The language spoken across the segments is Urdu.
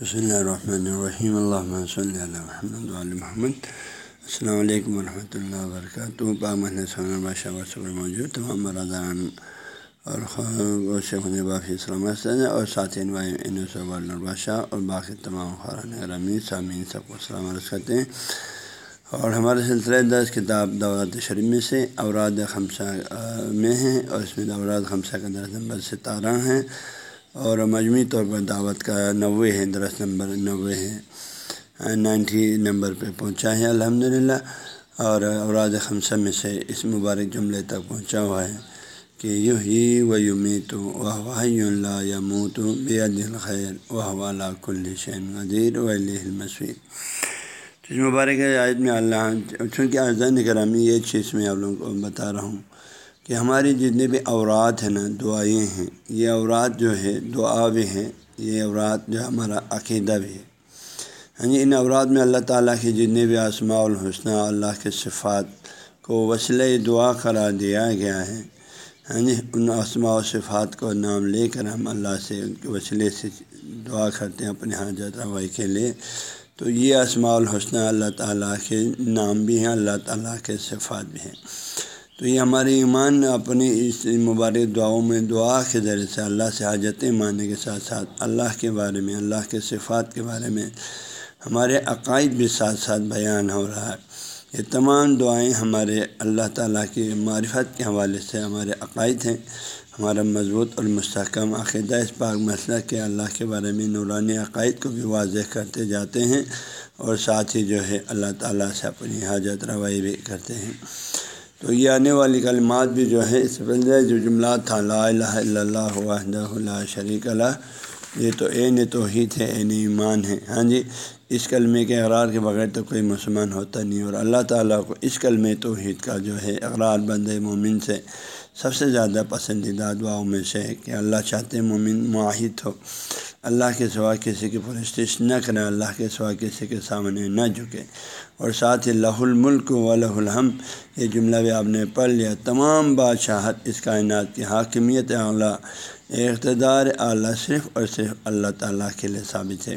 بسم اللہ الرحمن الرحیم اللہ صلی اللہ محمد محمد السلام علیکم ورحمۃ اللہ وبرکاتہ پامن بادشاہ ورثہ موجود تمام برادران اور شیخ باقی سلامت اور ساتھی بادشاہ اور باقی تمام خوران گرامی سامعین سب کو سلام عرض کرتے ہیں اور ہمارے سلسلہ دس کتاب دورات شریف میں سے اوراد خمسہ میں ہیں اور اس میں اوراد خمسہ کا درس نمبر ستارہ ہیں اور مجموعی طور پر دعوت کا نوے ہے درس نمبر نوے ہے نائنٹی نمبر پہ پہنچا ہے الحمد للہ اور اوراد خمسہ میں سے اس مبارک جملے تک پہنچا ہوا ہے کہ یو ہی و یومی تو واہ اللہ یا منہ تو بے دل خیر واہ والا کل شین غدیر و المسوید اس مبارک عائد میں اللہ، چونکہ آزاد کرامی یہ چیز میں آپ لوگوں کو بتا رہا ہوں کہ ہماری جتنے بھی اورات ہیں نا، دعائیں ہیں، یہ اورات جو ہے، دعا بھی ہیں، یہ اورات جو ہمارا عقیدہ بھی ہے۔ ہاں جی ان اورات میں اللہ تعالیٰ کے جتنے بھی آسماء الحسنہ اللہ کے صفات کو وسیلہ دعا قرار دیا گیا ہے ہاں جی ان آسماء و صفات کو نام لے کر ہم اللہ سے ان کے وسیلے سے دعا کرتے ہیں اپنے حاجت روائی کے لیے۔ تو یہ اسماع الحسنہ اللہ تعالیٰ کے نام بھی ہیں، اللہ تعالیٰ کے صفات بھی ہیں۔ تو یہ ہمارے ایمان اپنی اس مبارک دعاؤں میں دعا کے ذریعے سے اللہ سے حاجتیں ماننے کے ساتھ ساتھ اللہ کے بارے میں، اللہ کے صفات کے بارے میں ہمارے عقائد بھی ساتھ ساتھ بیان ہو رہا ہے۔ یہ تمام دعائیں ہمارے اللہ تعالیٰ کی معرفت کے حوالے سے ہمارے عقائد ہیں۔ ہمارا مضبوط اور مستحکم عقیدہ اس پاک مسئلہ کے اللہ کے بارے میں نورانی عقائد کو بھی واضح کرتے جاتے ہیں اور ساتھ ہی جو ہے اللہ تعالیٰ سے اپنی حاجت روائی بھی کرتے ہیں۔ تو یہ آنے والی کلمات بھی جو ہے اس سے پہلے جو جملات تھا، لا الہ الا اللہ وحدہ لا شریک اللہ یہ تو عین توحید ہے، عین ایمان ہے۔ ہاں جی اس کلمے کے اقرار کے بغیر تو کوئی مسلمان ہوتا نہیں، اور اللہ تعالیٰ کو اس کلمے توحید کا جو ہے اقرار بند مومن سے سب سے زیادہ پسندیدہ دعاؤں میں سے ہے کہ اللہ چاہتے مومن معاہد ہو۔ اللہ کے سوا کسی کی پرستش نہ کریں، اللہ کے سوا کسی کے سامنے نہ جھکے اور ساتھ ہی لہ الملک و لہ الحم یہ جملہ بھی آپ نے پڑھ لیا۔ تمام بادشاہت اس کائنات کی حاکمیت اعلیٰ، اقتدار اعلیٰ صرف اور صرف اللہ تعالیٰ کے لیے ثابت ہے۔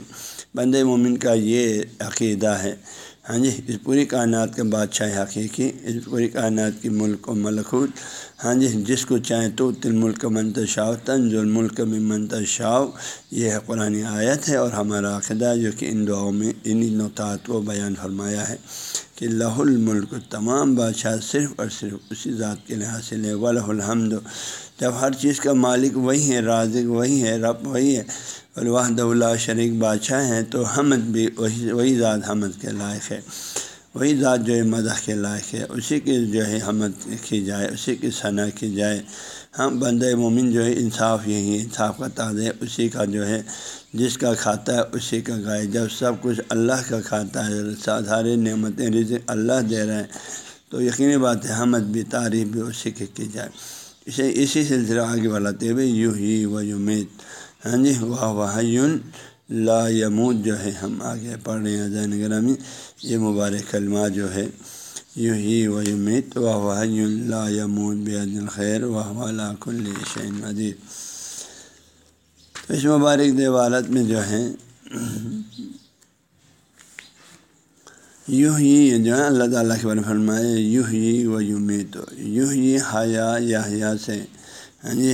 بند مومن کا یہ عقیدہ ہے ہاں جی اس پوری کائنات کا بادشاہ حقیقی، اس پوری کائنات کی ملک و ملکوت ہاں جی جس کو چاہیں تو تل ملک منتشا تنز الملک میں منتشا یہ قرآن آیت ہے اور ہمارا عقیدہ جو کہ ان دعاؤں میں انہیں نوتات کو بیان فرمایا ہے۔ کہ لہ الملک تمام بادشاہ صرف اور صرف اسی ذات کے لیے حاصل ہے ولہ الحمد۔ جب ہر چیز کا مالک وہی ہے، رازق وہی ہے، رب وہی ہے الواحد اللہ شریک بادشاہ ہیں، تو حمد بھی وہی وہی ذات حمد کے لائق ہے۔ وہی ذات جو ہے مدح کے لائق ہے، اسی کی جو ہے حمد کی جائے، اسی کی ثنا کی جائے۔ ہاں، ہم بند مومن جو ہے، انصاف یہی انصاف کا تاز ہے، اسی کا جو ہے، جس کا کھاتا ہے، اسی کا گائے۔ جب سب کچھ اللہ کا کھاتا ہے سارے نعمتیں، رزق اللہ دے رہے ہیں، تو یقینی بات ہے حمد بھی تعریف بھی اسی کی کی جائے۔ اسے اسی سلسلہ آگے بڑھاتے ہوئے یوں ہی و یومید ہاں جی واہ واہ لا یمود جو ہے، ہم آگے پڑھ رہے ہیں زین گرامی یہ مبارک کلمہ جو ہے یوں ہی و یمید واہ واہ لا یمود بے الخیر واہ والا کل شعین مدید تو اس مبارک دیوالت میں جو ہے یوں ہی جو ہے، اللہ تعالیٰ کے بارے فرمائے یوں ہی و یوں تو یوں ہی حیا یا سے ہاں جی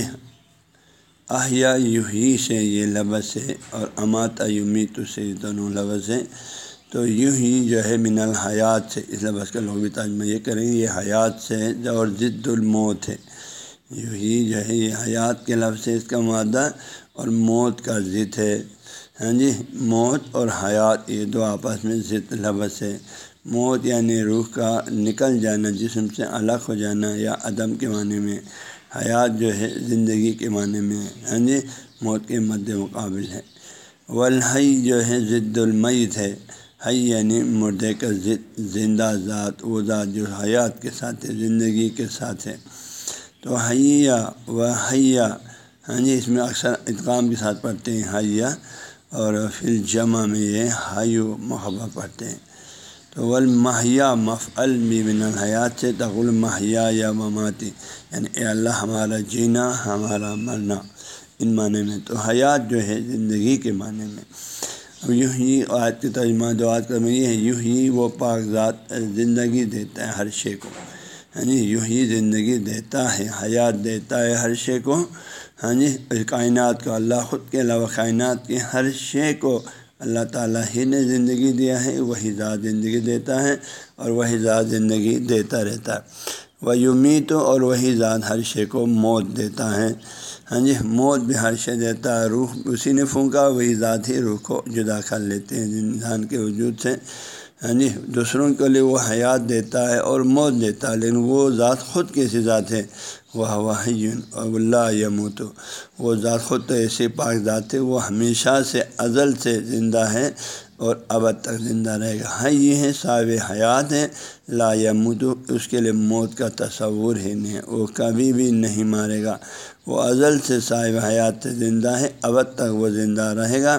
احیا یوہی سے یہ لفظ ہے اور امات یومی تو سے دونوں لفظ ہیں۔ تو یوں ہی جو ہے من الحیات سے، اس لفظ کا لوگ بھی تاجمہ یہ کریں گے، یہ حیات سے اور ضد الموت ہے۔ یوں ہی جو ہے یہ حیات کے لفظ ہے اس کا مادہ اور موت کا ضد ہے۔ ہاں جی موت اور حیات، یہ دو آپس میں ضد لفظ ہے۔ موت یعنی روح کا نکل جانا، جسم سے الگ ہو جانا یا عدم کے معنی میں۔ حیات جو ہے زندگی کے معنی میں۔ ہاں جی موت کے مد مقابل ہے۔ ولحی جو ہے ضد المیت ہے۔ حی یعنی مردے کا زندہ ذات، وہ ذات جو حیات کے ساتھ ہے، زندگی کے ساتھ ہے۔ تو حیا و حیا ہاں جی اس میں اکثر ادغام کے ساتھ پڑھتے ہیں حیا اور پھر جمع میں یہ حیو محبہ پڑھتے ہیں۔ تو ولمحیا مفعل بن الحیات سے تغل ماہیا یا مماتی یعنی اے اللہ ہمارا جینا، ہمارا مرنا، ان معنی میں۔ تو حیات جو ہے زندگی کے معنی میں۔ اب یوں ہی آج کی ترجمہ دعات کا میں یہ ہے، یوں ہی وہ پاک ذات زندگی دیتا ہے ہر شے کو۔ ہاں جی یوں ہی زندگی دیتا ہے، حیات دیتا ہے ہر شے کو۔ ہاں جی کائنات کو، اللہ خود کے علاوہ کائنات کے ہر شے کو اللہ تعالیٰ ہی نے زندگی دیا ہے وہی ذات زندگی دیتا ہے اور وہی ذات زندگی دیتا رہتا ہے۔ وہ یومیت اور وہی ذات ہر شے کو موت دیتا ہے۔ ہاں جی موت بھی ہر شے دیتا ہے، روح اسی نے پھونکا، وہی ذات ہی روح کو جدا کر لیتے ہیں۔ انسان کے وجود سے ہاں جی دوسروں کے لیے وہ حیات دیتا ہے اور موت دیتا ہے، لیکن وہ ذات خود کیسی ذات ہے؟ وہ واحد اللہ یموت۔ وہ ذات خود تو ایسی پاک ذات ہے، وہ ہمیشہ سے ازل سے زندہ ہے۔ اور ابد تک زندہ رہے گا ہاں یہ ہے صاحب حیات ہے لا یموت، اس کے لیے موت کا تصور ہی نہیں وہ کبھی بھی نہیں مارے گا۔ وہ ازل سے صاحب حیات سے زندہ ہے۔ ابد تک وہ زندہ رہے گا۔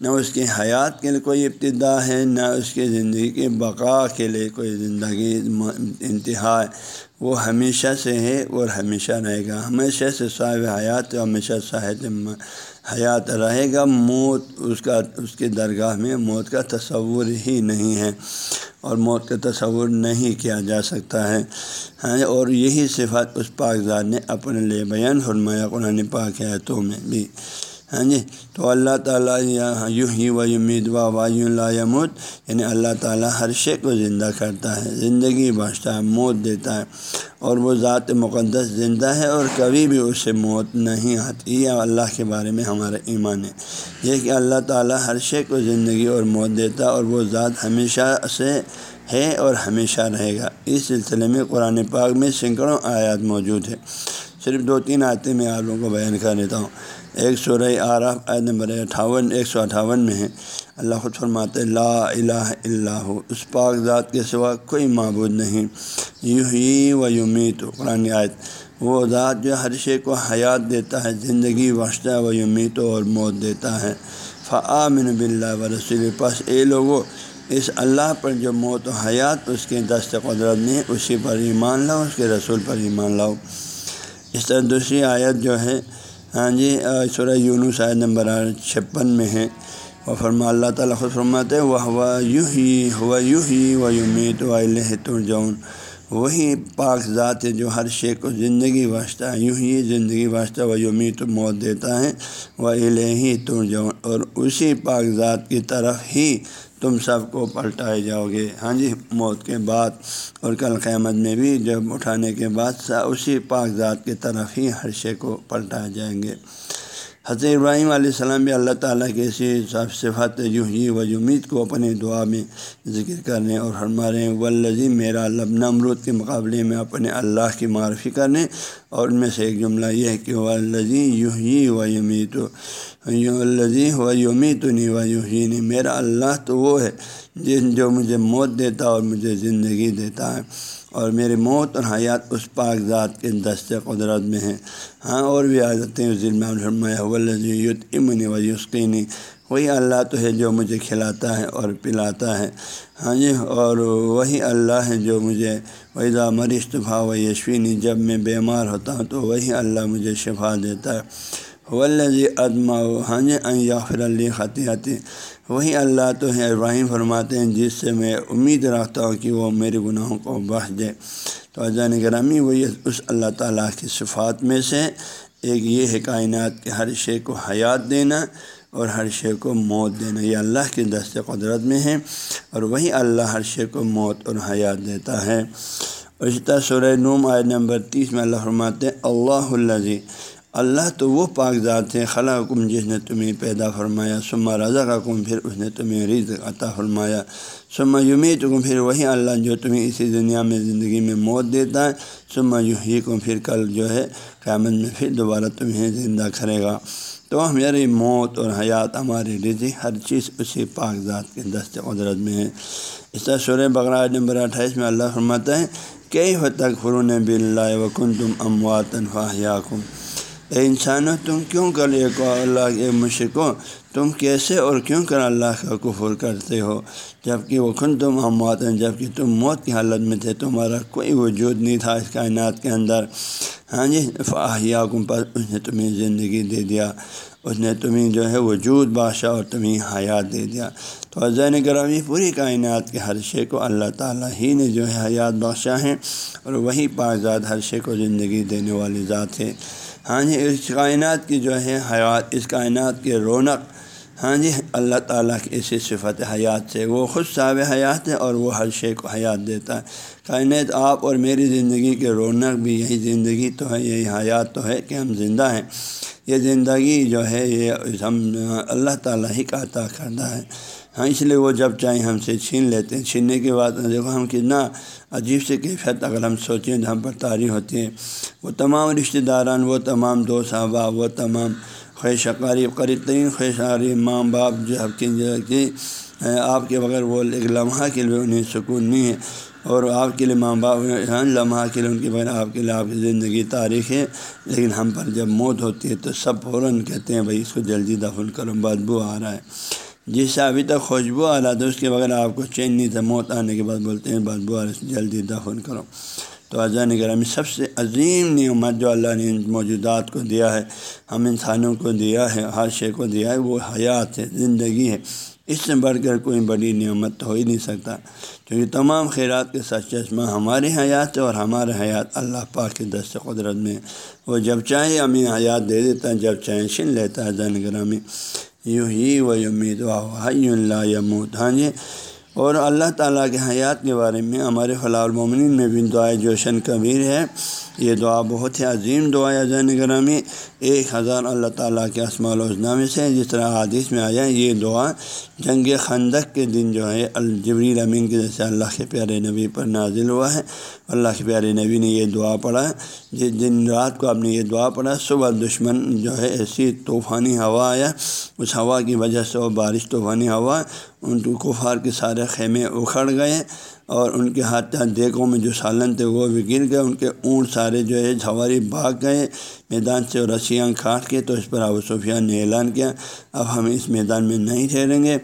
نہ اس کی حیات کے لیے کوئی ابتدا ہے، نہ اس کی زندگی کے بقا کے لیے کوئی زندگی انتہا ہے۔ وہ ہمیشہ سے ہے اور ہمیشہ رہے گا۔ ہمیشہ سے صاحب حیات، ہمیشہ صاحب حیات رہے گا، موت اس کا، اس کے درگاہ میں موت کا تصور ہی نہیں ہے اور موت کا تصور نہیں کیا جا سکتا ہے۔ ہاں اور یہی صفات اس پاکزاد نے اپنے لیے بیان فرمایا قرآن پاک ہے میں بھی۔ ہاں جی تو اللہ تعالیٰ یوں ہی و امید و وایو یمود یعنی اللہ تعالیٰ ہر شے کو زندہ کرتا ہے، زندگی بخشتا ہے، موت دیتا ہے، اور وہ ذات مقدس زندہ ہے اور کبھی بھی اس سے موت نہیں آتی۔ یہ اللہ کے بارے میں ہمارا ایمان ہے۔ یہ کہ اللہ تعالیٰ ہر شے کو زندگی اور موت دیتا ہے اور وہ ذات ہمیشہ سے ہے اور ہمیشہ رہے گا۔ اس سلسلے میں قرآن پاک میں سینکڑوں آیات موجود ہے صرف دو تین آیتیں میں آپ لوگوں کو بیان کر دیتا ہوں۔ ایک سورہ آراف عید نمبر اٹھاون، ایک سو اٹھاون میں ہے۔ اللہ خود فرماتے لا الہ اللہ اس پاک ذات کے سوا کوئی معبود نہیں۔ یوں ہی و یومی تو قرآن آیت۔ وہ ذات جو ہر شے کو حیات دیتا ہے، زندگی بخشتا ہے و یومی تو اور موت دیتا ہے۔ فعامن بلّہ و رسول پس اے لوگوں اس اللہ پر جو موت و حیات، اس کے دست قدرت میں اسی پر ایمان لاؤ، اس کے رسول پر ایمان لاؤ۔ اس طرح دوسری آیت جو ہے ہاں جی سورہ یونو شاید نمبر چھپن میں ہے۔ وہ فرما، اللہ تعالیٰ خود فرماتے وہ ہوا یوں ہی ہوا یوں ہی و یومیت و ترجون وہی پاک ذات ہے جو ہر شے کو زندگی واسطہ ہے یوں ہی زندگی واسطہ و یومیت موت دیتا ہے وہ الہی ترجون اور اسی پاک ذات کی طرف ہی تم سب کو پلٹائے جاؤ گے۔ ہاں جی موت کے بعد اور کل قیامت میں بھی جب اٹھانے کے بعد اسی پاک ذات کی طرف ہی ہر شے کو پلٹائے جائیں گے۔ حضرت ابراہیم علیہ السلام بھی اللہ تعالیٰ کے اسی صاف صفت یوں ہی و امید کو اپنے دعا میں ذکر کرنے اور ہمارے ولزی میرا لبن امرود کے مقابلے میں اپنے اللہ کی معرفی کرنے اور ان میں سے ایک جملہ یہ ہے کہ ولزی یوہی و یمیت الزی و یومی تو نہیں و یوں ہی نہیں میرا اللہ تو وہ ہے جن جو مجھے موت دیتا اور مجھے زندگی دیتا ہے۔ اور میری موت اور حیات اس پاک ذات کے دست قدرت میں ہیں۔ ہاں اور بھی آ جاتے ہیں۔ ذلم امن و وہی اللہ تو ہے جو مجھے کھلاتا ہے اور پلاتا ہے۔ ہاں جی اور وہی اللہ ہے جو مجھے ویزا مرشتفا و یشوینی جب میں بیمار ہوتا ہوں تو وہی اللہ مجھے شفا دیتا ہے۔ ولزی ادما ہاں جی، یافر علی خطیاتی وہی اللہ تو ہے ابراہیم فرماتے ہیں، جس سے میں امید رکھتا ہوں کہ وہ میرے گناہوں کو بخش دے۔ تو اجان گرامی وہی اس اللہ تعالیٰ کی صفات میں سے ایک یہ ہے کائنات کے ہر شے کو حیات دینا اور ہر شے کو موت دینا۔ یہ اللہ کی دست قدرت میں ہے اور وہی اللہ ہر شے کو موت اور حیات دیتا ہے۔ اور اسی طرح سورہ نوم آئے نمبر تیس میں اللہ فرماتے اللہ اللہ اللہ تو وہ پاک ذات ہے خلا حکم جس نے تمہیں پیدا فرمایا سما رضا کا کم پھر اس نے تمہیں رز عطا فرمایا۔ سما یومی کم پھر وہی اللہ جو تمہیں اسی دنیا میں زندگی میں موت دیتا ہے۔ سما یوں ہی کو پھر کل جو ہے قیامت میں پھر دوبارہ تمہیں زندہ کرے گا۔ تو ہماری یعنی موت اور حیات ہماری رضی ہر چیز اسی پاک ذات کے دست قدرت میں ہے۔ اس طرح سورہ بقرا نمبر اٹھائیس میں اللہ فرماتا ہے کئی حد تک فرون بلّہ وکن تم امواتن فاہیا کم اے انسانوں تم کیوں کر ایک اللہ کے مشرقوں تم کیسے اور کیوں کر اللہ کا کفر کرتے ہو؟ جبکہ وہ خن تم اموات ہیں جبکہ تم موت کی حالت میں تھے، تمہارا کوئی وجود نہیں تھا اس کائنات کے اندر۔ ہاں جی فاہیا کم پر اس نے تمہیں زندگی دے دیا۔ اس نے تمہیں جو ہے وجود بادشاہ اور تمہیں حیات دے دیا۔ تو عزین گرامی پوری کائنات کے ہر شے کو اللہ تعالیٰ ہی نے جو ہے حیات بادشاہ ہیں اور وہی پاکزاد ہر شے کو زندگی دینے والی ذات ہے۔ ہاں جی اس کائنات کی جو ہے حیات، اس کائنات کی رونق ہاں جی اللہ تعالیٰ کی اسی صفت حیات سے، وہ خود صاحب حیات ہے اور وہ ہر شے کو حیات دیتا ہے۔ کائنات آپ اور میری زندگی کے رونق بھی یہی زندگی تو ہے، یہی حیات تو ہے کہ ہم زندہ ہیں۔ یہ زندگی جو ہے، یہ ہم اللہ تعالیٰ ہی کا عطا کرتا ہے۔ ہاں اس لیے وہ جب چاہیں ہم سے چھین لیتے ہیں۔ چھیننے کے بعد دیکھو ہم کتنا عجیب سے کیفیت اگر ہم سوچیں تو ہم پر تاریخ ہوتی ہے وہ تمام رشتہ داران، وہ تمام دو صحابہ وہ تمام خواہش قریب قریب ترین خواہش ماں باپ جو آپ کی آپ کے بغیر وہ ایک لمحہ کے لیے انہیں سکون نہیں ہے۔ اور آپ کے لیے ماں باپ لمحہ کے لیے ان کے بغیر آپ کے لیے آپ کی زندگی تاریخ ہے۔ لیکن ہم پر جب موت ہوتی ہے تو سب فوراً کہتے ہیں، بھائی اس کو جلدی دفن کرو بدبو آ رہا ہے۔ جس سے ابھی تک خوشبو آ رہا تھا، اس کے بغیر آپ کو چین نہیں تھا، موت آنے کے بعد بولتے ہیں بدبو آ رہا جلدی دفن کرو۔ تو اذان گرامی سب سے عظیم نعمت جو اللہ نے موجودات کو دیا ہے، ہم انسانوں کو دیا ہے ہر شے کو دیا ہے، وہ حیات ہے، زندگی ہے۔ اس سے بڑھ کر کوئی بڑی نعمت تو ہو ہی نہیں سکتا۔ کیونکہ تمام خیرات کے سچ چشمہ ہماری حیات ہے اور ہمارے حیات اللہ پاک کے دست قدرت میں وہ جب چاہے ہمیں حیات دے دیتا ہے، جب چاہے شن لیتا ہے۔ زین گرامی یوں ہی وہ امید اللہ یمود ہاں جی۔ اور اللہ تعالیٰ کے حیات کے بارے میں ہمارے فلاح المومنین میں بھی دعائے جوشن کبیر ہے۔ یہ دعا بہت ہی عظیم دعا ہے زین گرامی۔ ایک ہزار اللہ تعالیٰ کے اسماع الحسنہ میں سے جس طرح حادث میں آیا یہ دعا جنگ خندق کے دن جو ہے، الجبریل امین کے جیسے اللہ کے پیارے نبی پر نازل ہوا ہے۔ اللہ کے پیارے نبی نے یہ دعا پڑھا۔ جس دن رات کو آپ نے یہ دعا پڑھا، صبح دشمن جو ہے، ایسی طوفانی ہوا آیا۔ اس ہوا کی وجہ سے وہ بارش طوفانی ہوا۔ ان کفار کے سارے خیمے اکھڑ گئے۔ اور ان کے ہاتھ دیکھوں میں جو سالن تھے وہ بھی گر گئے، ان کے اونٹ سارے جو ہے جھواری بھاگ گئے۔ میدان سے رسیاں کاٹ کے تو اس پر ابو سفیان نے اعلان کیا، اب ہم اس میدان میں نہیں ٹھہریں گے،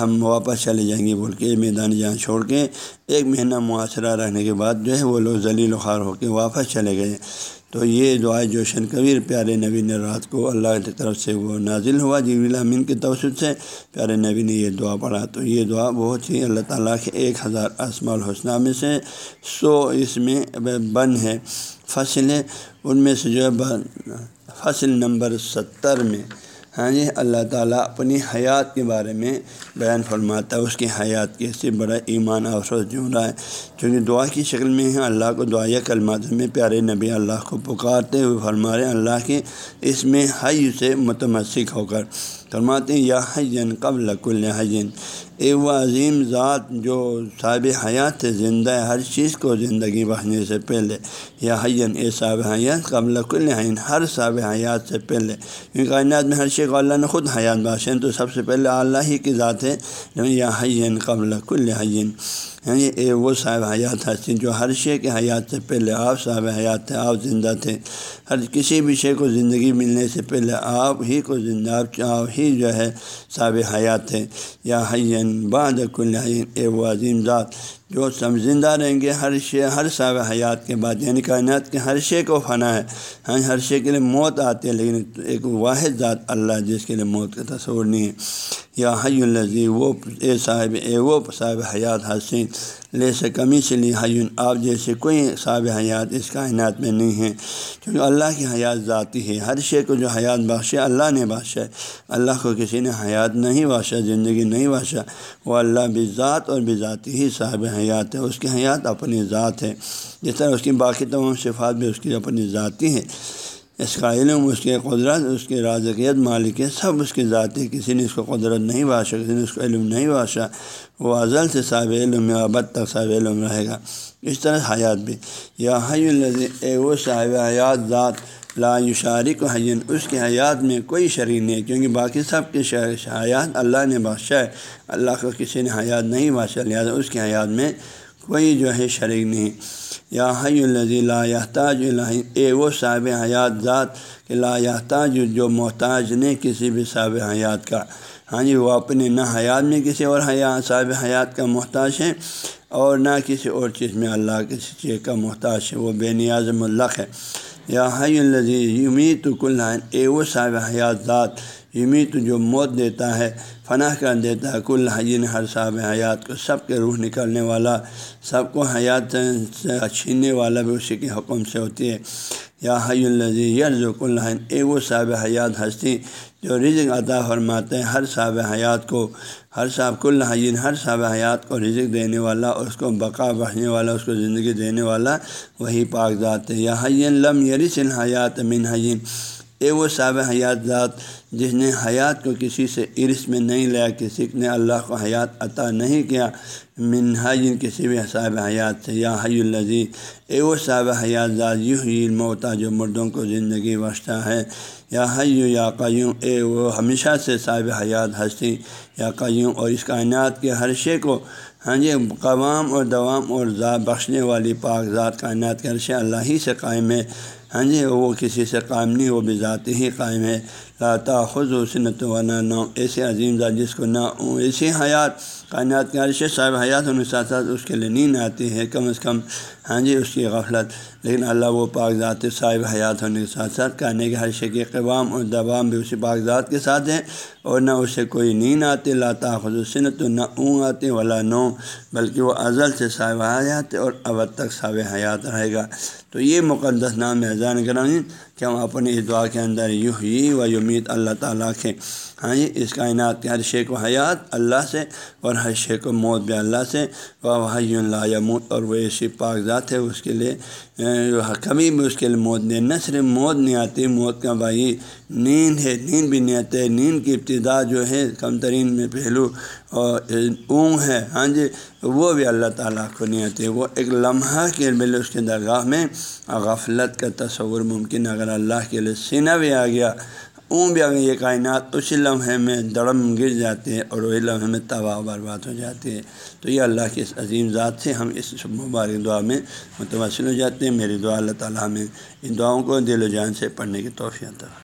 ہم واپس چلے جائیں گے بول کے میدان جہاں چھوڑ کے۔ ایک مہینہ معاشرہ رہنے کے بعد جو ہے وہ لوگ ذلیل وخار ہو کے واپس چلے گئے۔ تو یہ دعا جوشن کبیر، پیارے نبی نے رات کو اللہ کی طرف سے وہ نازل ہوا جی امین کے توسط سے پیارے نبی نے یہ دعا پڑھا۔ تو یہ دعا بہت ہی اللہ تعالیٰ کے ایک ہزار اسما الحسنہ میں سے سو اس میں بن ہے۔ فصل ہے ان میں سے جو ہے فصل نمبر ستر میں۔ ہاں جی اللہ تعالیٰ اپنی حیات کے بارے میں بیان فرماتا ہے۔ اس کی حیات کے سے بڑا ایمان افسوس جو رہا ہے۔ چونکہ دعا کی شکل میں ہے، اللہ کو دعائیہ کلمات میں پیارے نبی اللہ کو پکارتے ہوئے فرما رہے ہیں۔ اللہ کے اس میں حی سے متمسک ہو کر فرماتے ہیں، یا حین قبل کل حین اے وہ عظیم ذات جو صاب حیات ہے زندہ ہر چیز کو زندگی بہنے سے پہلے، یا حین اے صاب حیات، قبل کل حین ہر صاب حیات سے پہلے۔ کیونکہ کائنات میں ہر شے کو اللہ نے خود حیات باشین تو سب سے پہلے اللہ ہی کی ذات ہے، یا حین قبل کل حین یعنی اے وہ صاحب حیات ہستی جو ہر شے کے حیات سے پہلے آپ صاحب حیات تھے، آپ زندہ تھے۔ ہر کسی بھی شے کو زندگی ملنے سے پہلے آپ ہی کو زندہ، آپ ہی جو ہے صاحب حیات تھے۔ یا حین بعد کل حین اے وہ عظیم ذات جو سب زندہ رہیں گے ہر شے، ہر صاحب حیات کے بعد یعنی کائنات کے ہر شے کو فنا ہے۔ ہاں ہر شے کے لیے موت آتی ہے، لیکن ایک واحد ذات اللہ جس کے لیے موت کا تصور نہیں ہے۔ یا حی الزی وہ اے صاحب، اے وہ صاحب حیات حسین لے سے کمی سے لی حیون آپ جیسے کوئی صاحب حیات اس کائنات میں نہیں ہے کیونکہ اللہ کی حیات ذاتی ہے، ہر شے کو جو حیات بخشے، اللہ نے بخشا اللہ کو کسی نے حیات نہیں باشا زندگی نہیں باشا وہ اللہ بھی ذات اور بھی ذاتی ہی صاحب حیات ہے، اس کی حیات اپنی ذات ہے، جس طرح اس کی باقی تمام صفات بھی اس کی اپنی ذاتی ہے اس کا علم اس کے قدرت، اس کی رازقیت، مالک ہے سب، اس کی ذاتی کسی نے اس کو قدرت نہیں باشا، کسی نے اس کو علم نہیں باشا، وہ ازل سے صاحب علم یا ابد تک صاحب علم رہے گا۔ اس طرح حیات بھی۔ یا حی اے وہ صاحب حیات ذات، لا شارک حین اس کی حیات میں کوئی شریک نہیں ہے، کیونکہ باقی سب کی حیات اللہ نے بادشاہ ہے۔ اللہ کو کسی نے حیات نہیں بادشاہ لہٰذا اس کی حیات میں کوئی جو ہے شریک نہیں۔ یا حی الزی لا یحتاج اے وہ صاحب حیات ذات کہ لا یحتاج، جو محتاج نہیں کسی بھی صاحب حیات کا۔ ہاں جی وہ اپنے نہ حیات میں کسی اور حیات صاحب حیات کا محتاج ہے اور نہ کسی اور چیز میں اللہ کسی چیز کا محتاج ہے وہ بے نیاز ملق ہے یا حی الزی یمی تو کل اے وہ صاحب حیات ذات، یمیت جو موت دیتا ہے فناہ کر دیتا ہے کل حجین ہر صاحب حیات کو سب کے روح نکلنے والا، سب کو حیات سے چھیننے والا بھی اسی کے حکم سے ہوتی ہے۔ یا حی الزی یرز و اے وہ صاحب حیات ہستی جو رزق عطا فرماتے ہیں، ہر صاحب حیات کو، ہر صاحب کل حین ہر صاحب حیات کو رزق دینے والا اور اس کو بقا بڑھنے والا، اس کو زندگی دینے والا، وہی پاک ذات ہے۔ یا حین لم یریس الحیات من حین اے وہ صاحب حیات ذات جس نے حیات کو کسی سے عرص میں نہیں لیا، کسی نے اللہ کو حیات عطا نہیں کیا، من کسی بھی صاحب حیات سے، یا حی الزی اے وہ صاحب حیات ذات یوں ہی موتا جو مردوں کو زندگی بخشتا ہے۔ یا حیو یا قیوم، اے وہ ہمیشہ سے صاحب حیات ہستی۔ یا قیوم، اور اس کائنات کے ہر شے کو ہاں جی قوام اور دوام اور ذات بخشنے والی پاک ذات کائنات کے ہر شے اللہ ہی سے قائم ہے۔ ہاں جی وہ کسی سے قائم نہیں، وہ بھی ذاتی ہی قائم ہے۔ لاتا خود و سنت و نو ایسے عظیم ذات جس کو نہ ایسی حیات، کائنات کے عرش صاحب حیات ان کے ساتھ ساتھ اس کے لیے نیند آتی ہے، کم از کم ہاں جی اس کی غفلت۔ لیکن اللہ وہ پاک ذات صاحب حیات ہونے کے ساتھ ساتھ کہنے کے ہر شے کے قوام اور دبام بھی اسی پاک ذات کے ساتھ ہیں اور نہ اسے کوئی نیند آتی لاتا خصوصنت نہ اونگ آتی، ولا نو بلکہ وہ ازل سے صاحب حیات اور اب تک صاحب حیات رہے گا۔ تو یہ مقدس نام ہے، اذان کرام کہ ہم اپنے اس دعا کے اندر یوں ہی و یمید اللہ تعالیٰ کے ہاں جی اس کائنات کے ہر شے کو حیات اللہ سے اور ہر شے کو موت بھی اللہ سے، وہ حی اللہ یموت اور وہ ایسی پاک ذات ہے، اس کے لیے کبھی بھی اس کے لیے موت نہیں، نہ صرف موت نہیں آتی، موت کا بھائی نیند ہے، نیند بھی نہیں آتی نیند کی ابتدا جو ہے کم ترین میں پہلو اور اونگ ہے ہاں جی وہ بھی اللہ تعالیٰ کو نہیں آتی، وہ ایک لمحہ کے بل اس کے درگاہ میں غفلت کا تصور ممکن اگر اللہ کے لیے سینہ بھی آ گیا۔ اون بھی اگر یہ کائنات اسی لمحے میں دڑم گر جاتے ہیں اور وہی لمحے میں تباہ برباد ہو جاتی ہے تو یہ اللہ کے اس عظیم ذات سے ہم اس مبارک دعا میں متوسل ہو جاتے ہیں۔ میری دعا اللہ تعالیٰ میں ان دعاؤں کو دل و جان سے پڑھنے کی توفیع